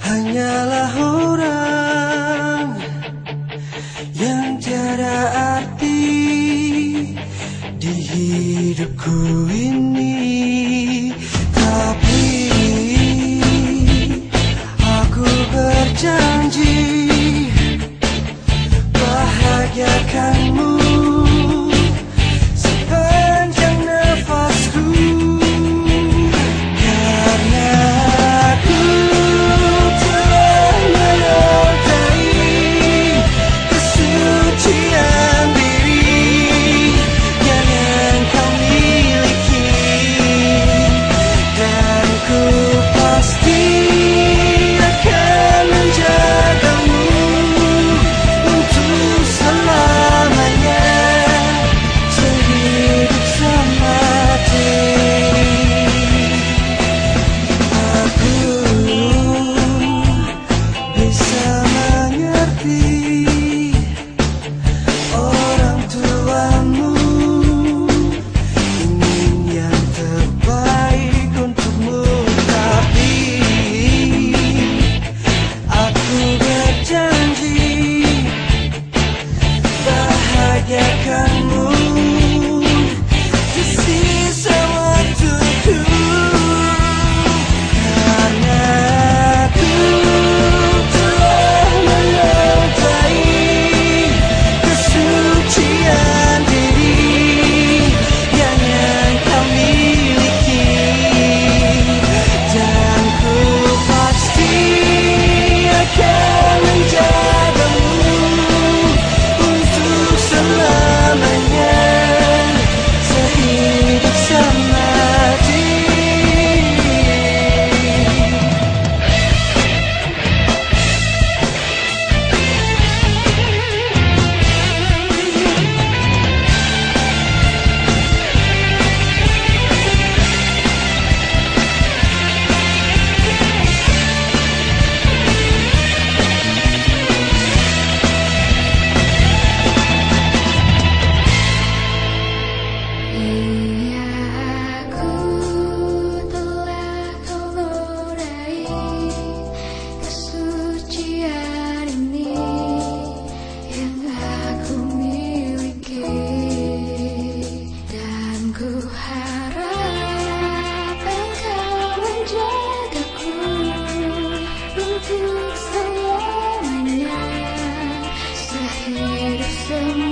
hanyalah orang yang tiada arti di hidupku ini. Somewhere, somewhere, somewhere.